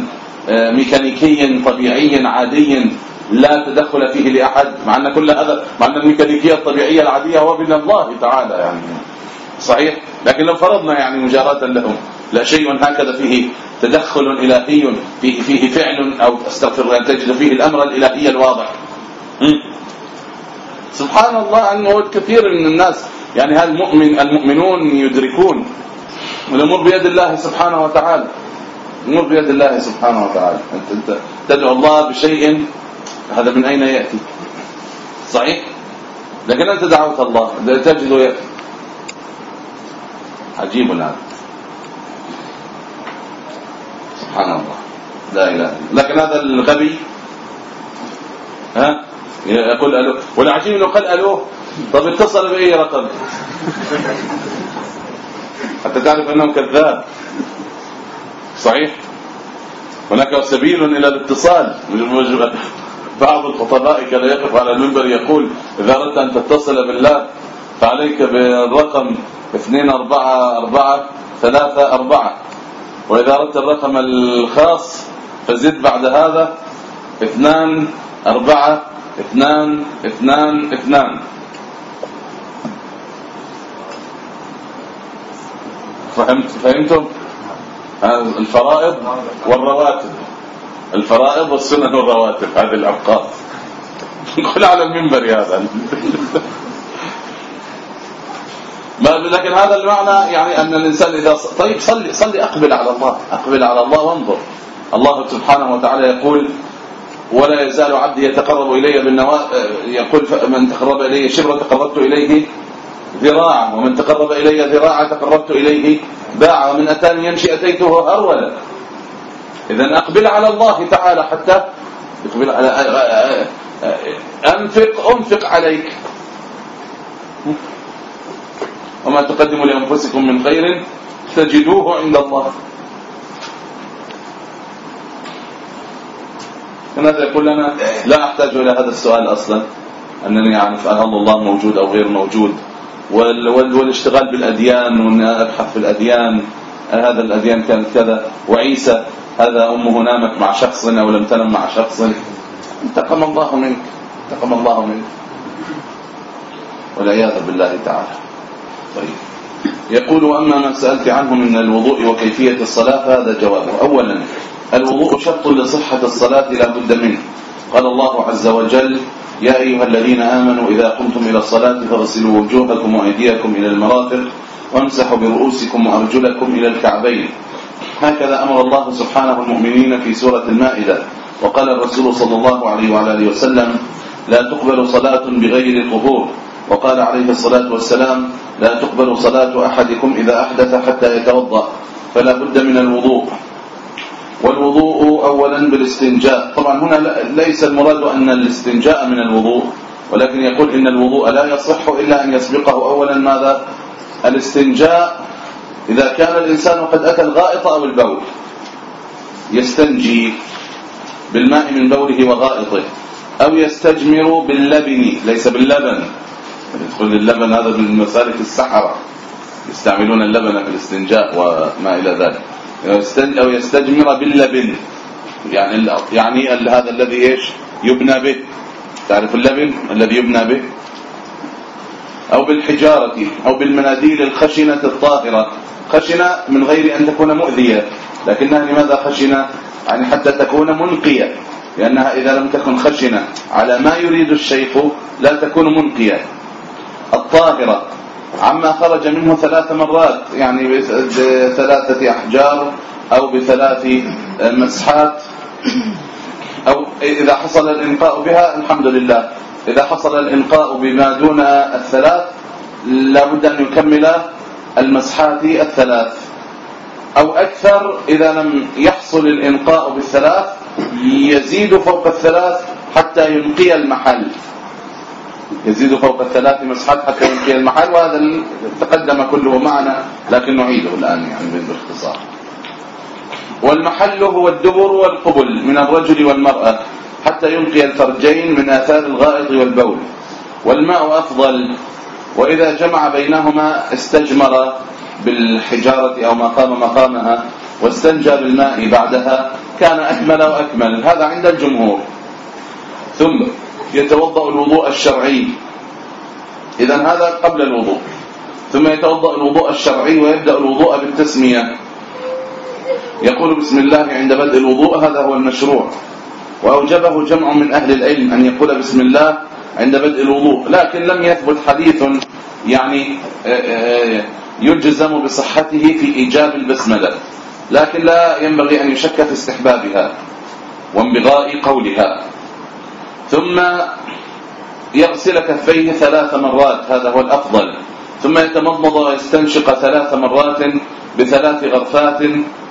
آه، ميكانيكي طبيعي عادي لا تدخل فيه لأحد مع أن كل هذا مع أن الميكانيكية الطبيعية العادية هو من الله تعالى يعني. صحيح؟ لكن لو فرضنا يعني مجاراة لهم لا شيء هكذا فيه تدخل إلهي فيه فيه فعل أو أستغفر أن تجد فيه الأمر الإلهي الواضح. سبحان الله أنه كثير من الناس يعني هذا المؤمن المؤمنون يدركون؟ والامور بيد الله سبحانه وتعالى؟ الأمور بيد الله سبحانه وتعالى. انت أنت تدعو الله بشيء هذا من أين يأتي؟ صحيح؟ لكن أنت دعوت الله تجده يأتي. عجيب هذا سبحان الله. لا إله إلا لكن هذا الغبي ها؟ يقول ألو. والعجيب إنه قال ألو. طب اتصل بأي رقم؟ حتى تعرف انه كذاب. صحيح. هناك سبيل إلى الاتصال. بعض الخطباء كان يقف على المنبر يقول إذا أردت أن تتصل بالله فعليك بالرقم 244 34 وإذا أردت الرقم الخاص فزد بعد هذا 2 4 2 2 2 فهمت فهمتم؟ الفرائض والرواتب. الفرائض والسنن والرواتب هذه الأوقات نقول <laughs> على المنبر هذا <laughs> لكن هذا المعنى يعني أن الإنسان إذا طيب صلي صلي أقبل على الله أقبل على الله وانظر. الله سبحانه وتعالى يقول ولا يزال عبدي يتقرب إلي بالنوا يقول من تقرب إلي شبرا تقربت إليه ذراعا ومن تقرب إلي ذراعا تقربت إليه باعا ومن أتاني يمشي أتيته هرولا إذا أقبل على الله تعالى حتى يقبل على أنفق أنفق عليك. وما تقدموا لأنفسكم من خير تجدوه عند الله. هذا يقول لنا لا أحتاج إلى هذا السؤال أصلا أنني أعرف هل الله موجود أو غير موجود. والاشتغال بالأديان وأن أبحث في الأديان. هذا الأديان كانت كذا. وعيسى هذا أمه نامت مع شخص أو لم تنم مع شخص. انتقم الله منك انتقم الله منك. والعياذ بالله تعالى. طيب. يقول وأما ما سألت عنه من الوضوء وكيفية الصلاة فهذا جوابه أولا الوضوء شرط لصحة الصلاة لا بد منه. قال الله عز وجل يا أيها الذين آمنوا إذا قمتم إلى الصلاة فاغسلوا وجوهكم وأيديكم إلى المرافق وامسحوا برؤوسكم وأرجلكم إلى الكعبين. هكذا أمر الله سبحانه المؤمنين في سورة المائدة. وقال الرسول صلى الله عليه وعلى آله وسلم لا تقبل صلاة بغير طهور وقال عليه الصلاة والسلام لا تقبل صلاة أحدكم إذا أحدث حتى يتوضأ فلا بد من الوضوء. والوضوء اولا بالاستنجاء. طبعا هنا ليس المراد أن الاستنجاء من الوضوء ولكن يقول إن الوضوء لا يصح إلا أن يسبقه اولا ماذا؟ الاستنجاء. إذا كان الإنسان قد أتى الغائط أو البول يستنجي بالماء من بوله وغائطه أو يستجمر باللبن ليس باللبن. يدخل اللبن هذا من مسالك السحرة يستعملون اللبن في الاستنجاء وما إلى ذلك. أو يستجمر باللبن. يعني يعني هذا الذي إيش؟ يبنى به. تعرف اللبن الذي يبنى به؟ أو بالحجارة أو بالمناديل الخشنة الطاهرة. خشنة من غير أن تكون مؤذية. لكنها لماذا خشنة؟ يعني حتى تكون منقية. لأنها إذا لم تكن خشنة على ما يريد الشيخ لا تكون منقية. الطاهرة. عما خرج منه ثلاث مرات يعني بثلاثة أحجار أو بثلاث مسحات. أو إذا حصل الإنقاء بها الحمد لله. إذا حصل الإنقاء بما دون الثلاث لابد أن يكمل المسحات الثلاث. أو أكثر إذا لم يحصل الإنقاء بالثلاث يزيد فوق الثلاث حتى ينقي المحل. يزيد فوق الثلاث مسحات حتى ينقي المحل وهذا تقدم كله معنا لكن نعيده الآن يعني باختصار. والمحل هو الدبر والقبل من الرجل والمرأة حتى ينقي الفرجين من آثار الغائط والبول. والماء أفضل وإذا جمع بينهما استجمر بالحجارة أو ما قام مقامها واستنجى بالماء بعدها كان أكمل وأكمل. هذا عند الجمهور. ثم يتوضأ الوضوء الشرعي. إذا هذا قبل الوضوء. ثم يتوضأ الوضوء الشرعي ويبدأ الوضوء بالتسمية. يقول بسم الله عند بدء الوضوء هذا هو المشروع. وأوجبه جمع من أهل العلم أن يقول بسم الله عند بدء الوضوء. لكن لم يثبت حديث يعني آه، آه، يجزم بصحته في إيجاب البسملة. لكن لا ينبغي أن يشك في استحبابها وانبغاء قولها. ثم يغسل كفيه ثلاث مرات هذا هو الأفضل. ثم يتمضمض ويستنشق ثلاث مرات بثلاث غرفات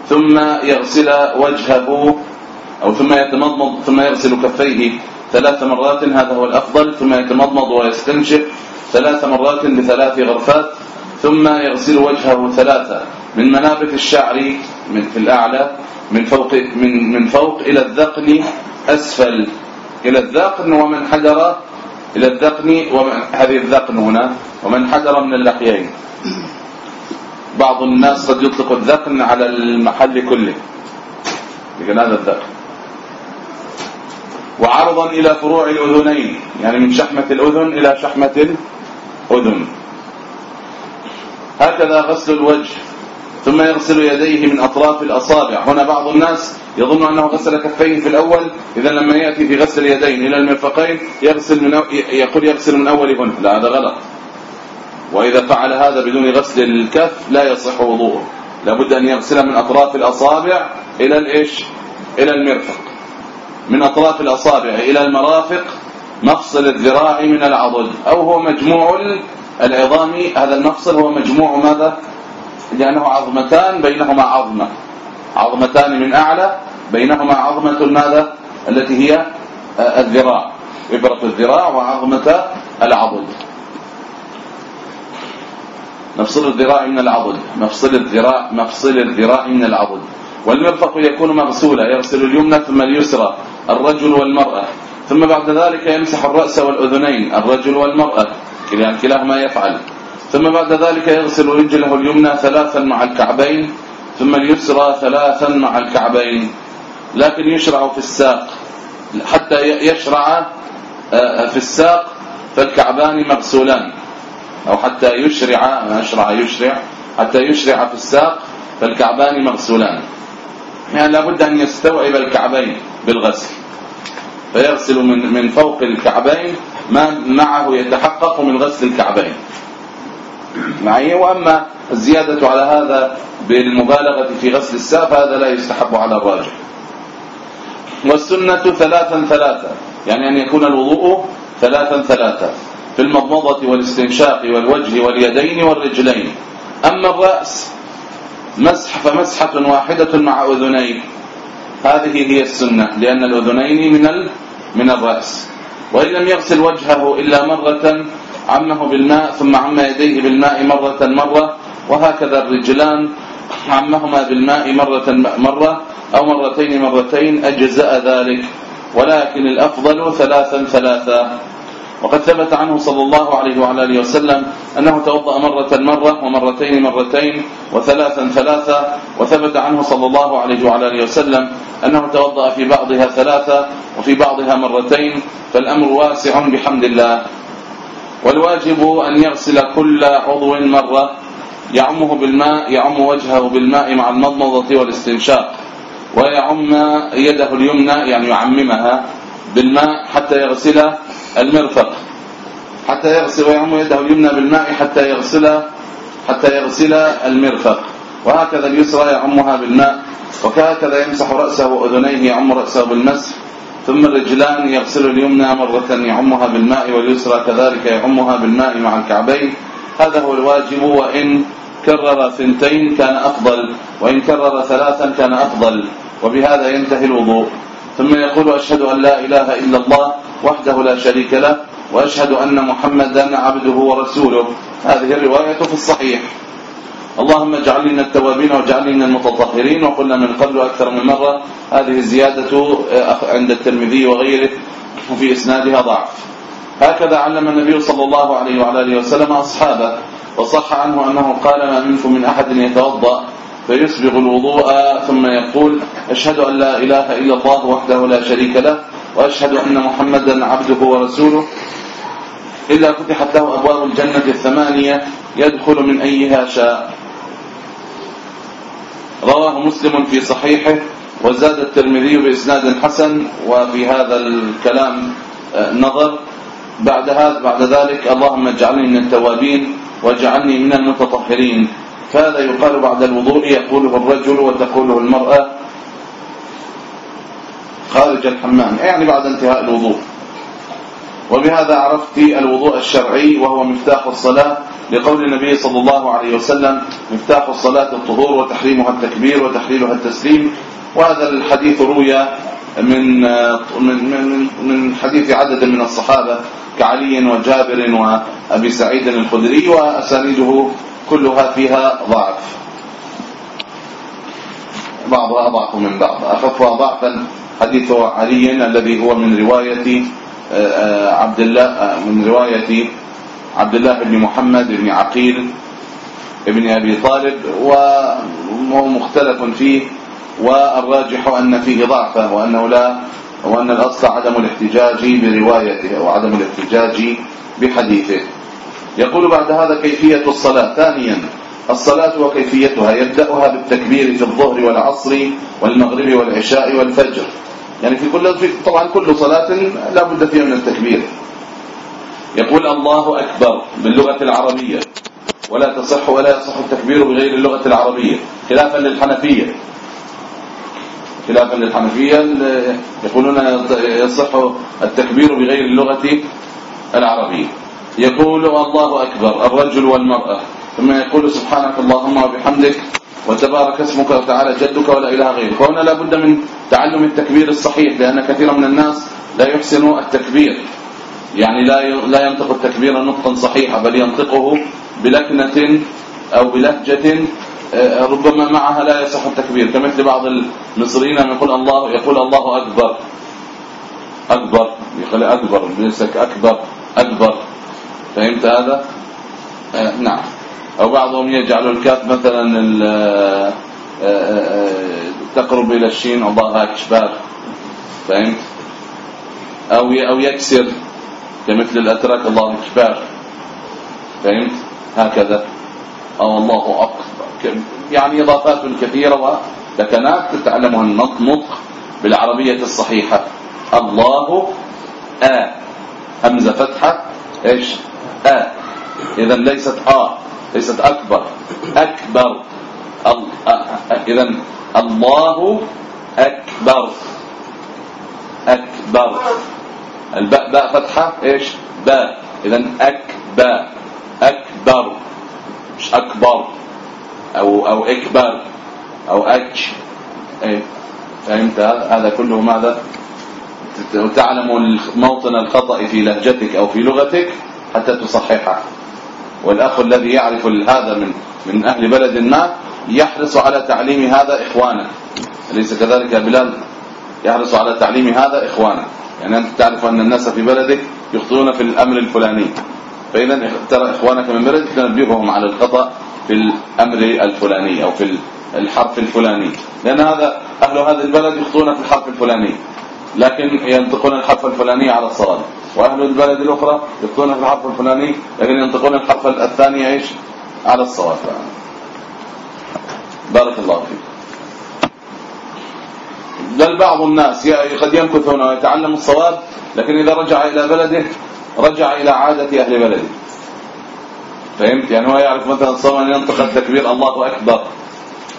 ثم يغسل وجهه أو ثم يتمضمض ثم يغسل كفيه ثلاث مرات هذا هو الأفضل. ثم يتمضمض ويستنشق ثلاث مرات بثلاث غرفات ثم يغسل وجهه ثلاثة. من منابت الشعر من في الأعلى من فوق من من فوق إلى الذقن أسفل. إلى الذقن ومن حدر إلى الذقن ومن هذه الذقن هنا ومن حدر من اللحيين. بعض الناس قد يطلق الذقن على المحل كله. لكن هذا الذقن. وعرضا إلى فروع الأذنين. يعني من شحمة الأذن إلى شحمة الأذن. هكذا غسل الوجه. ثم يغسل يديه من أطراف الأصابع. هنا بعض الناس يظن أنه غسل كفيه في الأول إذا لما يأتي في غسل اليدين إلى المرفقين يغسل من يقول يغسل من أولهن لا هذا غلط. وإذا فعل هذا بدون غسل الكف لا يصح وضوءه. لابد أن يغسل من أطراف الأصابع إلى الإيش؟ إلى المرفق. من أطراف الأصابع إلى المرافق مفصل الذراع من العضد. أو هو مجموع العظام هذا المفصل هو مجموع ماذا؟ لأنه عظمتان بينهما عظمة. عظمتان من أعلى بينهما عظمة ماذا؟ التي هي آه، الذراع. إبرة الذراع وعظمة العضد. مفصل الذراع من العضد. مفصل الذراع مفصل الذراع من العضد. والمرفق يكون مغسولا يغسل اليمنى ثم اليسرى الرجل والمرأة. ثم بعد ذلك يمسح الرأس والأذنين الرجل والمرأة. كلاهما يفعل. ثم بعد ذلك يغسل رجله اليمنى ثلاثا مع الكعبين ثم اليسرى ثلاثا مع الكعبين. لكن يشرع في الساق. حتى يشرع آه، في الساق فالكعبان مغسولان. أو حتى يشرع يشرع يشرع حتى يشرع في الساق فالكعبان مغسولان. يعني لابد أن يستوعب الكعبين بالغسل. فيغسل من من فوق الكعبين ما معه يتحقق من غسل الكعبين. معي. وأما الزيادة على هذا بالمبالغة في غسل الساق هذا لا يستحب على الراجح. والسنة ثلاثا ثلاثا يعني أن يكون الوضوء ثلاثا ثلاثا في المضمضة والاستنشاق والوجه واليدين والرجلين. أما الرأس مسح فمسحة واحدة مع أذنين. هذه هي السنة لأن الأذنين من من الرأس. وإن لم يغسل وجهه إلا مرة عمه بالماء ثم عم يديه بالماء مرة مرة وهكذا الرجلان عمهما بالماء مرة مرة أو مرتين مرتين أجزاء ذلك. ولكن الأفضل ثلاثا ثلاثا وقد ثبت عنه صلى الله عليه وعلى آله وسلم أنه توضأ مرة مرة ومرتين مرتين وثلاثا ثلاثا وثبت عنه صلى الله عليه وعلى آله وسلم أنه توضأ في بعضها ثلاثة وفي بعضها مرتين فالأمر واسع بحمد الله. والواجب أن يغسل كل عضو مرة يعمه بالماء يعم وجهه بالماء مع المضمضة والاستنشاق ويعم يده اليمنى يعني يعممها بالماء حتى يغسل المرفق حتى يغسل ويعم يده اليمنى بالماء حتى يغسل حتى يغسل المرفق وهكذا اليسرى يعمها بالماء وهكذا يمسح رأسه وأذنيه يعم رأسه بالمسح ثم الرجلان يغسل اليمنى مرة يعمها بالماء واليسرى كذلك يعمها بالماء مع الكعبين. هذا هو الواجب وإن كرر ثنتين كان أفضل وإن كرر ثلاثا كان أفضل وبهذا ينتهي الوضوء. ثم يقول أشهد أن لا إله إلا الله وحده لا شريك له وأشهد أن محمدا عبده ورسوله. هذه الرواية في الصحيح. اللهم اجعلني من التوابين واجعلني من المتطهرين وقلنا من قبل أكثر من مرة هذه الزيادة عند الترمذي وغيره وفي إسنادها ضعف. هكذا علم النبي صلى الله عليه وعلى آله وسلم أصحابه وصح عنه أنه قال ما منكم من أحد يتوضأ فيسبغ الوضوء ثم يقول أشهد أن لا إله إلا الله وحده لا شريك له وأشهد أن محمدا عبده ورسوله إلا فتحت له أبواب الجنة الثمانية يدخل من أيها شاء. رواه مسلم في صحيحه وزاد الترمذي بإسناد حسن وفي هذا الكلام آه، نظر. بعد هذا بعد ذلك اللهم اجعلني من التوابين واجعلني من المتطهرين. فهذا يقال بعد الوضوء يقوله الرجل وتقوله المرأة. خارج الحمام يعني بعد انتهاء الوضوء. وبهذا عرفت الوضوء الشرعي وهو مفتاح الصلاة. لقول النبي صلى الله عليه وسلم مفتاح الصلاة الطهور وتحريمها التكبير وتحليلها التسليم. وهذا الحديث روي من من من من حديث عدد من الصحابة كعلي وجابر وأبي سعيد الخدري وأسانيده كلها فيها ضعف. بعضها أضعف من بعض. اخفها ضعفا حديث علي الذي هو من رواية آه، آه، عبد الله آه، من رواية عبد الله بن محمد بن عقيل ابن أبي طالب وهو مختلف فيه والراجح أن فيه ضعفا وأنه لا وأن الأصل عدم الاحتجاج بروايته وعدم الاحتجاج بحديثه. يقول بعد هذا كيفية الصلاة. ثانيا الصلاة وكيفيتها. يبدأها بالتكبير في الظهر والعصر والمغرب والعشاء والفجر. يعني في كل طبعا كل صلاة لا بد فيها من التكبير. يقول الله أكبر باللغة العربية. ولا تصح ولا يصح التكبير بغير اللغة العربية. خلافا للحنفية. خلافا للحنفية يقولون يصح التكبير بغير اللغة العربية. يقول الله أكبر الرجل والمرأة. ثم يقول سبحانك اللهم وبحمدك وتبارك اسمك وتعالى جدك ولا إله غيرك. وهنا لا بد من تعلم التكبير الصحيح لأن كثيرا من الناس لا يحسن التكبير. يعني لا لا ينطق التكبير نطقا صحيحا بل ينطقه بلكنة أو بلهجة آه، ربما معها لا يصح التكبير كمثل بعض المصريين يقول الله يقول الله أكبر. أكبر يقول أكبر بيسك أكبر أكبر. فهمت هذا؟ آه نعم. أو بعضهم يجعل الكاف مثلا آه، تقرب إلى الشين الله أكبر. فهمت؟ أو أو يكسر. كمثل الاتراك الله اكبر فهمت؟ هكذا. أو الله أكبر. يعني إضافات كثيرة ولكنات تتعلمها النطق بالعربية الصحيحة. الله آ. همزة فتحة. إيش؟ آ. اذا ليست آ. ليست أكبر. أكبر. اذا الله أكبر. الباء باء فتحة إيش؟ باء. اذا اكبر أكبر. مش أكبر. أو أو إكبر. أو أك. إيه. فهمت؟ هذا كله ماذا؟ تعلم موطن الخطأ في لهجتك أو في لغتك حتى تصححه. والأخ الذي يعرف هذا من من أهل بلد ما يحرص على تعليم هذا إخوانه. أليس كذلك يا بلال؟ يحرص على تعليم هذا اخوانه يعني أنت تعرف أن الناس في بلدك يخطئون في الأمر الفلاني. فاذا ترى إخوانك من بلدك تنبههم على الخطأ في الأمر الفلاني أو في الحرف الفلاني. لأن هذا أهل هذا البلد يخطون في الحرف الفلاني. لكن ينطقون الحرف الفلاني على الصواب وأهل البلد الأخرى يخطون في الحرف الفلاني لكن ينطقون الحرف الثاني إيش؟ على الصواب بارك الله فيك. بل بعض الناس قد يمكث هنا ويتعلم الصواب لكن إذا رجع إلى بلده رجع إلى عادة أهل بلده. فهمت؟ يعني هو يعرف مثلا صوما ينطق التكبير الله أكبر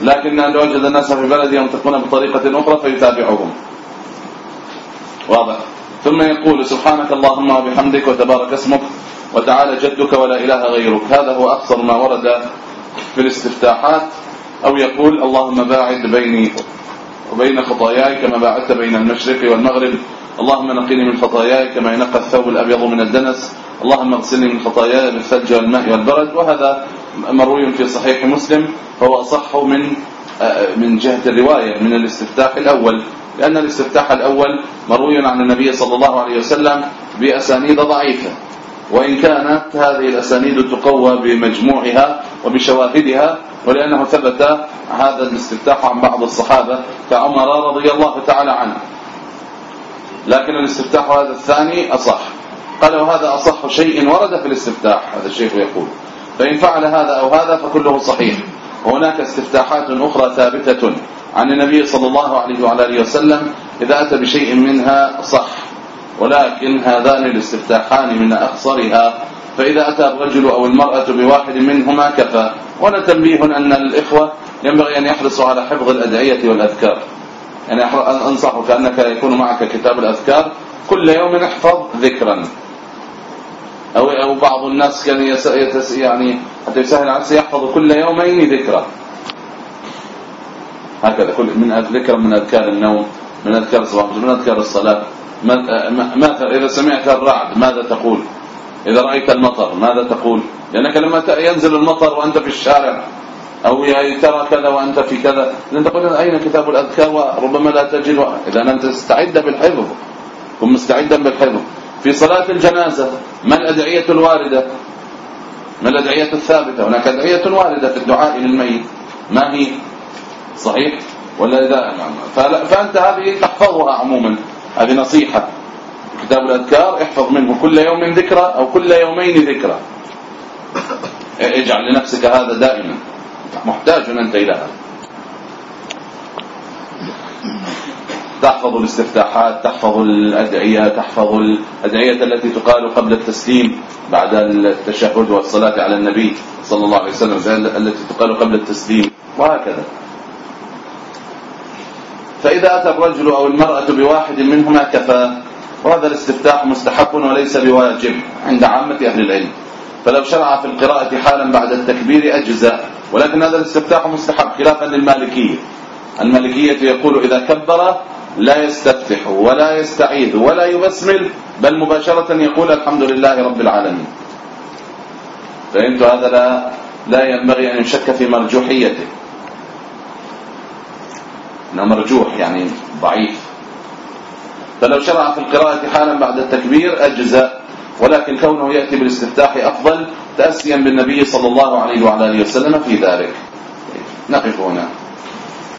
لكن أن وجد الناس في بلده ينطقون بطريقة أخرى فيتابعهم. واضح. ثم يقول سبحانك اللهم وبحمدك وتبارك اسمك وتعالى جدك ولا إله غيرك. هذا هو أكثر ما ورد في الاستفتاحات أو يقول اللهم باعد بيني وبين خطاياي كما باعدت بين المشرق والمغرب. اللهم نقني من خطاياي كما ينقى الثوب الأبيض من الدنس. اللهم اغسلني من خطاياي بالثلج والماء والبرد. وهذا مروي في صحيح مسلم فهو أصح من من جهة الرواية من الاستفتاح الأول. لأن الاستفتاح الأول مروي عن النبي صلى الله عليه وسلم بأسانيد ضعيفة. وإن كانت هذه الأسانيد تقوى بمجموعها وبشواهدها ولأنه ثبت هذا الاستفتاح عن بعض الصحابة كعمر رضي الله تعالى عنه. لكن الاستفتاح هذا الثاني أصح. قال وهذا أصح شيء ورد في الاستفتاح هذا الشيخ يقول. فإن فعل هذا أو هذا فكله صحيح. وهناك استفتاحات أخرى ثابتة عن النبي صلى الله عليه وعلى آله وسلم إذا أتى بشيء منها صح. ولكن هذان الاستفتاحان من أخصرها فإذا أتى الرجل أو المرأة بواحد منهما كفى. ولا تنبيه أن الإخوة ينبغي أن يحرصوا على حفظ الأدعية والأذكار. يعني أنصحك أنك يكون معك كتاب الأذكار. كل يوم احفظ ذكرا. أو أو بعض الناس كان يعني حتى يسهل على يحفظ كل يومين ذكرى. هكذا. كل من ذكر من أذكار النوم من أذكار الصباح من أذكار الصلاة. ماذا إذا سمعت الرعد ماذا تقول؟ إذا رأيت المطر ماذا تقول؟ لأنك لما ينزل المطر وأنت في الشارع أو ترى كذا وأنت في كذا لن تقول أين كتاب الأذكار؟ وربما لا تجد. إذا أنت استعد بالحفظ. كن مستعدا بالحفظ. في صلاة الجنازة ما الأدعية الواردة؟ ما الأدعية الثابتة؟ هناك أدعية واردة في الدعاء للميت. ما هي؟ صحيح؟ ولا إذا فأنت هذه تحفظها عموما. هذه نصيحة. كتاب الأذكار احفظ منه كل يوم ذكرى أو كل يومين ذكرى. اجعل لنفسك هذا دائما. محتاج أنت إلى هذا. تحفظ الاستفتاحات تحفظ الأدعية تحفظ الأدعية التي تقال قبل التسليم بعد التشهد والصلاة على النبي صلى الله عليه وسلم التي تقال قبل التسليم وهكذا. فإذا أتى الرجل أو المرأة بواحد منهما كفى. وهذا الاستفتاح مستحب وليس بواجب عند عامة أهل العلم. فلو شرع في القراءة حالا بعد التكبير أجزاء ولكن هذا الاستفتاح مستحب خلافا للمالكية. المالكية يقول إذا كبر لا يستفتح ولا يستعيذ ولا يبسمل بل مباشرة يقول الحمد لله رب العالمين. فهمت هذا لا لا ينبغي أن يشك في مرجوحيته. انه مرجوح يعني ضعيف. فلو شرع في القراءة حالا بعد التكبير أجزاء ولكن كونه يأتي بالاستفتاح أفضل تأسيا بالنبي صلى الله عليه وعلى آله وسلم في ذلك. نقف هنا.